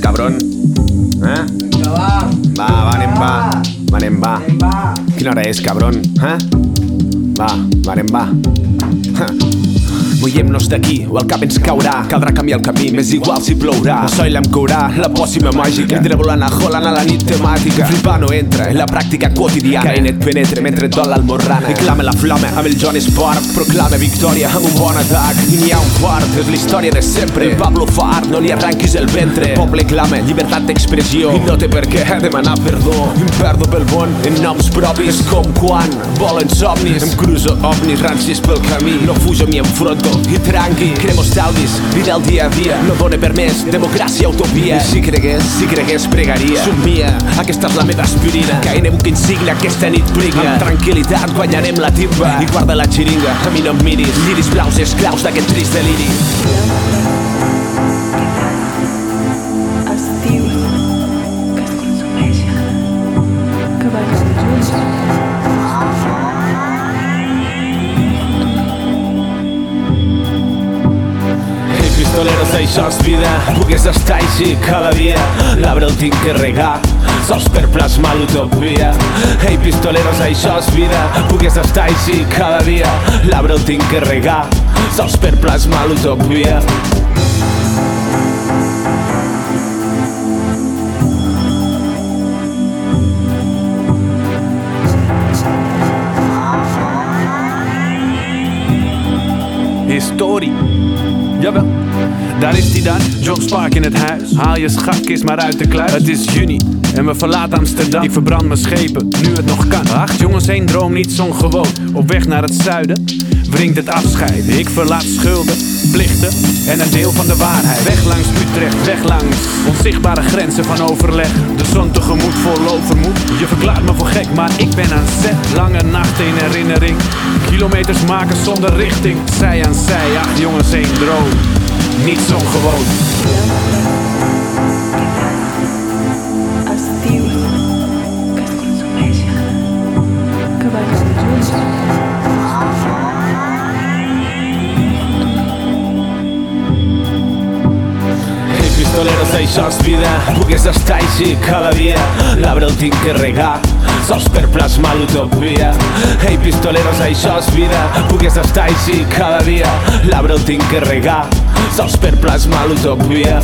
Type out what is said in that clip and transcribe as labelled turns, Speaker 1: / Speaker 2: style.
Speaker 1: cabron? Eh?
Speaker 2: Va.
Speaker 1: Va, va, anem, va. Va, anem, va.
Speaker 2: Anem, va.
Speaker 1: Quina hora és, cabron? Eh? Va, va, anem, va. Ha. Mollem-nos d'aquí o el cap ens caurà. Caldrà canviar el camí, m'és igual si plourà. El sol em courà, la pòssima màgica. Mentre volant a Holland a la nit temàtica. Flipar no entra en la pràctica quotidiana. Caïn et penetra mentre dol l'almorrana I clama la flama amb el John Sport Proclama victòria amb un bon atac. I n'hi ha un quart, és la història de sempre. El Pablo Fart, no li arranquis el ventre. El poble clama llibertat d'expressió. I no té per què demanar perdó. Em perdo pel món en noms propis. Com quan volen somnis. Em cruzo ovnis rancis pel camí. No fujo, m'hi enfronto i tranqui Cremo estalvis, vida al dia a dia No dóna per més, democràcia, utopia. I si cregués, si cregués, pregaria. Somia, aquesta és la meva aspirina. Que anem que insignia aquesta nit briga Amb tranquil·litat guanyarem la timba. I guarda la xiringa, a mi no em miris. Lliris blaus esclaus d'aquest trist deliri això és vida Pogués estar així cada dia. L'arbre el tinc que regar Sols per plasmar l'utopia Ei, pistoleros, això és vida Pogués estar així cada dia. L'arbre el tinc que regar Sols per plasmar l'utopia
Speaker 3: Historie. Jawel. Daar is hij dan, John Spark in het huis. Haal je schatkist maar uit de kluis. Het is juni en we verlaten Amsterdam. Ik verbrand mijn schepen, nu het nog kan. Acht jongens, één droom, niet ongewoon. Op weg naar het zuiden wringt het afscheid. Ik verlaat schulden, plichten en een deel van de waarheid. Weg langs Utrecht, weg langs onzichtbare grenzen van overleg. De zon tegemoet vol overmoed. Je verklaart me voor gek, maar ik ben aan zet. Lange nachten in herinnering. Kilometers maken zonder richting. Zij aan zij, acht jongens, één droom. Niets ongewoon.
Speaker 4: estiu
Speaker 1: pistoleros, això és vida Pogués estar així cada dia L'arbre el tinc que regar Sols per plasmar l'utopia. Ei, pistoleros, això és vida Pogués estar així cada dia L'arbre el tinc que regar Sols per plasmar l'utopia